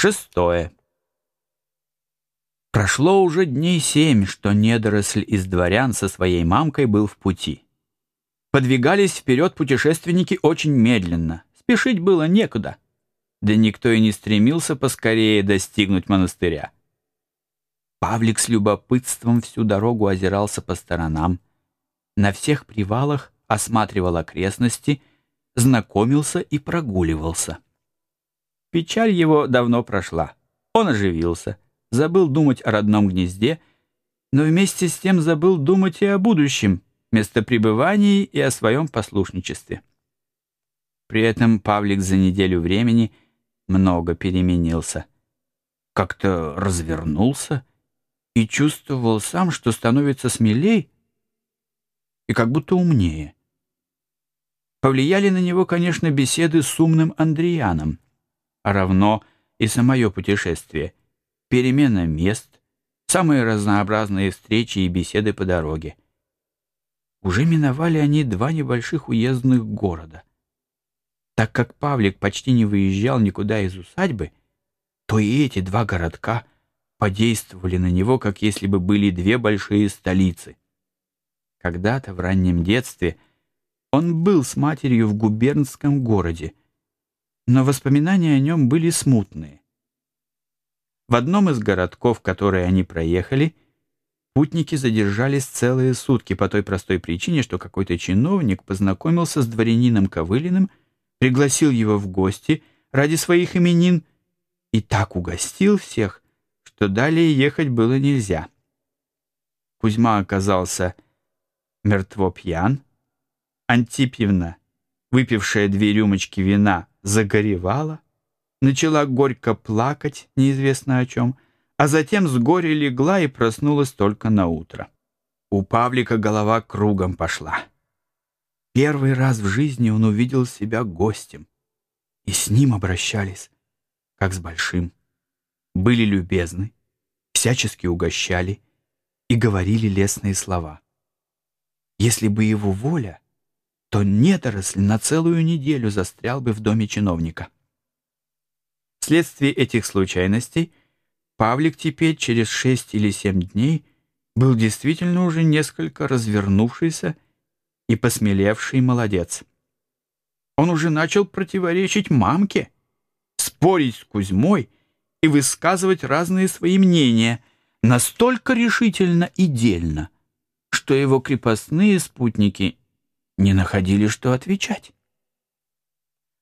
Шестое. Прошло уже дней семь, что недоросль из дворян со своей мамкой был в пути. Подвигались вперед путешественники очень медленно. Спешить было некуда. Да никто и не стремился поскорее достигнуть монастыря. Павлик с любопытством всю дорогу озирался по сторонам. На всех привалах осматривал окрестности, знакомился и прогуливался. Печаль его давно прошла. Он оживился, забыл думать о родном гнезде, но вместе с тем забыл думать и о будущем, местопребывании и о своем послушничестве. При этом Павлик за неделю времени много переменился. Как-то развернулся и чувствовал сам, что становится смелей и как будто умнее. Повлияли на него, конечно, беседы с умным Андрианом, равно и самое путешествие, перемена мест, самые разнообразные встречи и беседы по дороге. Уже миновали они два небольших уездных города. Так как Павлик почти не выезжал никуда из усадьбы, то и эти два городка подействовали на него, как если бы были две большие столицы. Когда-то в раннем детстве – он был с матерью в губернском городе, но воспоминания о нем были смутные. В одном из городков, которые они проехали, путники задержались целые сутки по той простой причине, что какой-то чиновник познакомился с дворянином Ковылиным, пригласил его в гости ради своих именин и так угостил всех, что далее ехать было нельзя. Кузьма оказался мертво пьян, Антипьевна, выпившая две рюмочки вина, загоревала, начала горько плакать, неизвестно о чем, а затем с горя легла и проснулась только на утро. У Павлика голова кругом пошла. Первый раз в жизни он увидел себя гостем, и с ним обращались, как с большим. Были любезны, всячески угощали и говорили лестные слова. Если бы его воля — то недоросль на целую неделю застрял бы в доме чиновника. Вследствие этих случайностей Павлик теперь через шесть или семь дней был действительно уже несколько развернувшийся и посмелевший молодец. Он уже начал противоречить мамке, спорить с Кузьмой и высказывать разные свои мнения настолько решительно и дельно, что его крепостные спутники не находили, что отвечать.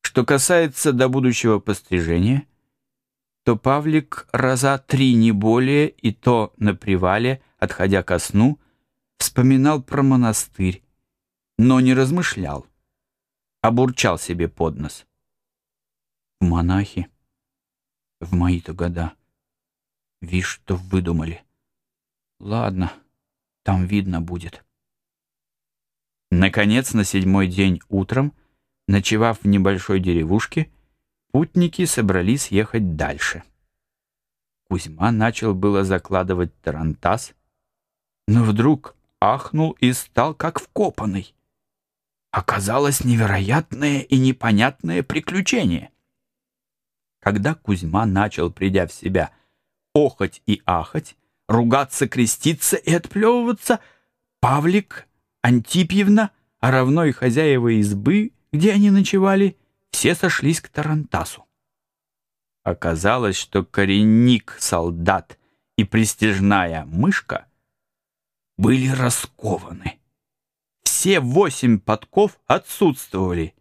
Что касается до будущего пострижения, то Павлик раза три не более, и то на привале, отходя ко сну, вспоминал про монастырь, но не размышлял, а бурчал себе под нос. Монахи в мои-то года. Вишь, что выдумали. Ладно, там видно будет. Наконец, на седьмой день утром, ночевав в небольшой деревушке, путники собрались ехать дальше. Кузьма начал было закладывать тарантас, но вдруг ахнул и стал как вкопанный. Оказалось невероятное и непонятное приключение. Когда Кузьма начал, придя в себя, охать и ахать, ругаться, креститься и отплевываться, Павлик Антипьевна, а равно и хозяева избы, где они ночевали, все сошлись к Тарантасу. Оказалось, что коренник, солдат и престижная мышка были раскованы. Все восемь подков отсутствовали.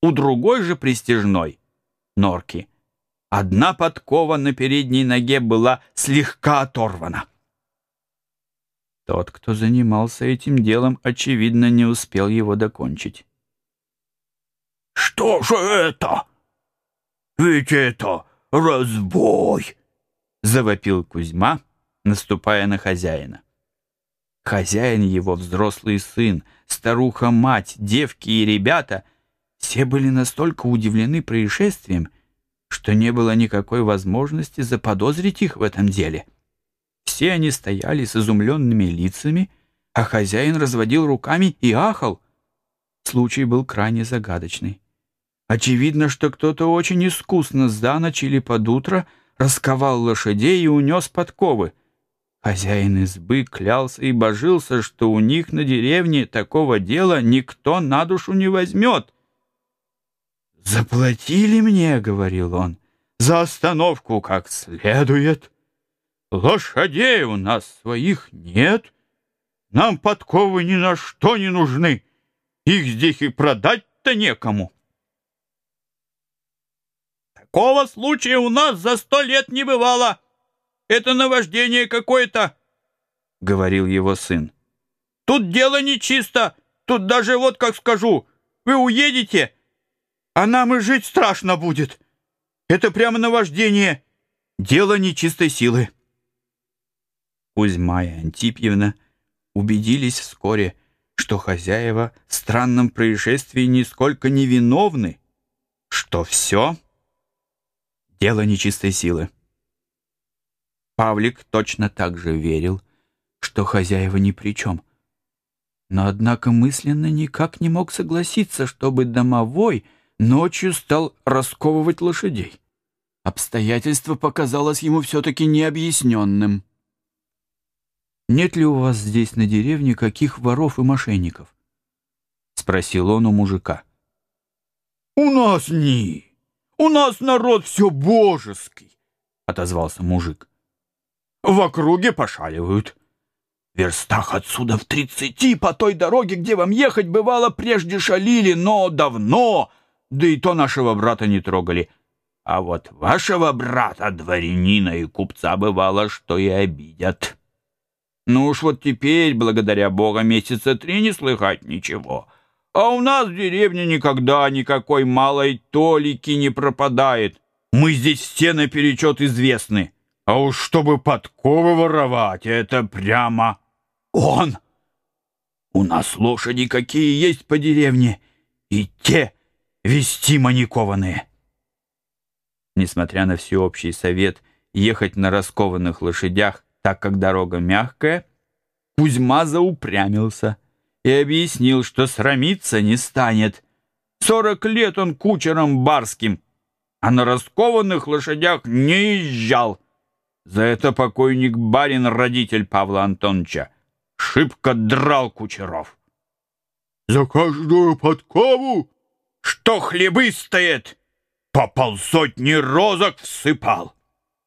У другой же престижной, норки, одна подкова на передней ноге была слегка оторвана. Тот, кто занимался этим делом, очевидно, не успел его докончить. «Что же это? Ведь это разбой!» — завопил Кузьма, наступая на хозяина. Хозяин его, взрослый сын, старуха-мать, девки и ребята — все были настолько удивлены происшествием, что не было никакой возможности заподозрить их в этом деле. — все они стояли с изумленными лицами, а хозяин разводил руками и ахал. Случай был крайне загадочный. Очевидно, что кто-то очень искусно за ночь или под утро расковал лошадей и унес подковы. Хозяин избы клялся и божился, что у них на деревне такого дела никто на душу не возьмет. «Заплатили мне, — говорил он, — за остановку как следует. Лошадей у нас своих нет, нам подковы ни на что не нужны, их здесь и продать-то некому». Такого случая у нас за сто лет не бывало. Это наваждение какое-то, — говорил его сын. Тут дело нечисто. Тут даже вот как скажу. Вы уедете, а нам и жить страшно будет. Это прямо наваждение. Дело нечистой силы. Кузьма и Антипьевна убедились вскоре, что хозяева в странном происшествии нисколько не виновны, что все дело нечистой силы. Павлик точно так же верил, что хозяева ни при чем. Но, однако, мысленно никак не мог согласиться, чтобы домовой ночью стал расковывать лошадей. Обстоятельство показалось ему все-таки необъясненным. «Нет ли у вас здесь на деревне каких воров и мошенников?» — спросил он у мужика. «У нас ни!» У нас народ все божеский, — отозвался мужик. В округе пошаливают. В верстах отсюда в тридцати по той дороге, где вам ехать, бывало, прежде шалили, но давно, да и то нашего брата не трогали. А вот вашего брата, дворянина и купца, бывало, что и обидят. Ну уж вот теперь, благодаря Богу, месяца три не слыхать ничего. А у нас в деревне никогда никакой малой толики не пропадает. Мы здесь все наперечет известны. А уж чтобы подковы воровать, это прямо он. У нас лошади какие есть по деревне, и те вести маникованные. Несмотря на всеобщий совет ехать на раскованных лошадях, так как дорога мягкая, Кузьма заупрямился — и объяснил, что срамиться не станет. Сорок лет он кучером барским, а на раскованных лошадях не езжал. За это покойник барин, родитель Павла Антоновича, шибко драл кучеров. За каждую подкову, что хлебы стоит, по полсотни розок всыпал,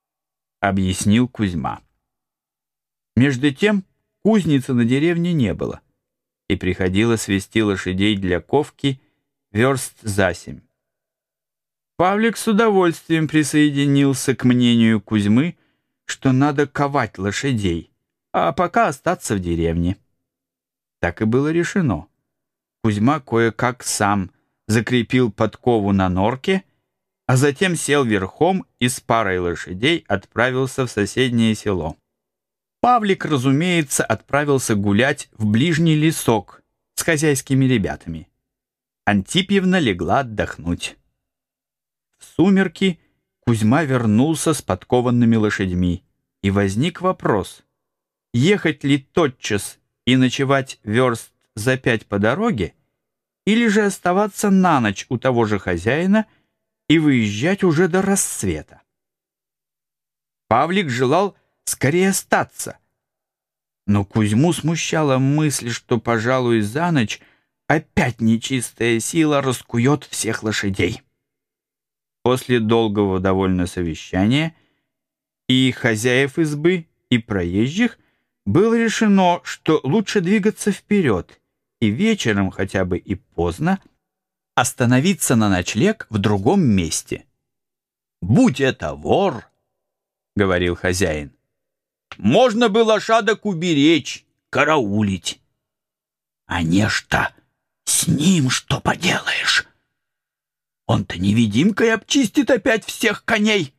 — объяснил Кузьма. Между тем кузницы на деревне не было и приходилось вести лошадей для ковки верст за семь. Павлик с удовольствием присоединился к мнению Кузьмы, что надо ковать лошадей, а пока остаться в деревне. Так и было решено. Кузьма кое-как сам закрепил подкову на норке, а затем сел верхом и с парой лошадей отправился в соседнее село. Павлик, разумеется, отправился гулять в ближний лесок с хозяйскими ребятами. Антипьевна легла отдохнуть. В сумерки Кузьма вернулся с подкованными лошадьми, и возник вопрос, ехать ли тотчас и ночевать верст за пять по дороге, или же оставаться на ночь у того же хозяина и выезжать уже до рассвета. Павлик желал скорее остаться. Но Кузьму смущала мысль, что, пожалуй, за ночь опять нечистая сила раскует всех лошадей. После долгого довольно совещания и хозяев избы, и проезжих было решено, что лучше двигаться вперед и вечером, хотя бы и поздно, остановиться на ночлег в другом месте. «Будь это вор!» — говорил хозяин. Можно было шадок уберечь, караулить. А нечто с ним что поделаешь? Он-то невидимкой обчистит опять всех коней.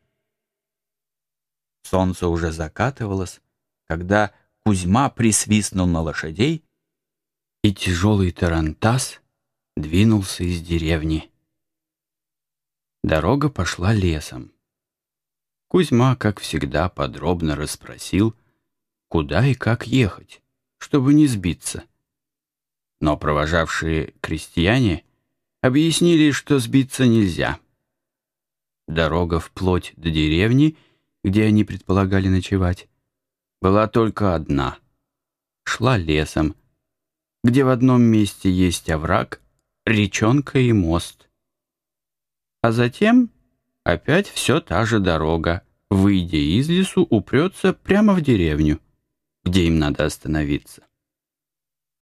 Солнце уже закатывалось, когда Кузьма присвистнул на лошадей, и тяжелый тарантас двинулся из деревни. Дорога пошла лесом. Кузьма, как всегда, подробно расспросил, куда и как ехать, чтобы не сбиться. Но провожавшие крестьяне Объяснили, что сбиться нельзя. Дорога вплоть до деревни, где они предполагали ночевать, была только одна. Шла лесом, где в одном месте есть овраг, речонка и мост. А затем опять все та же дорога, выйдя из лесу, упрется прямо в деревню, где им надо остановиться.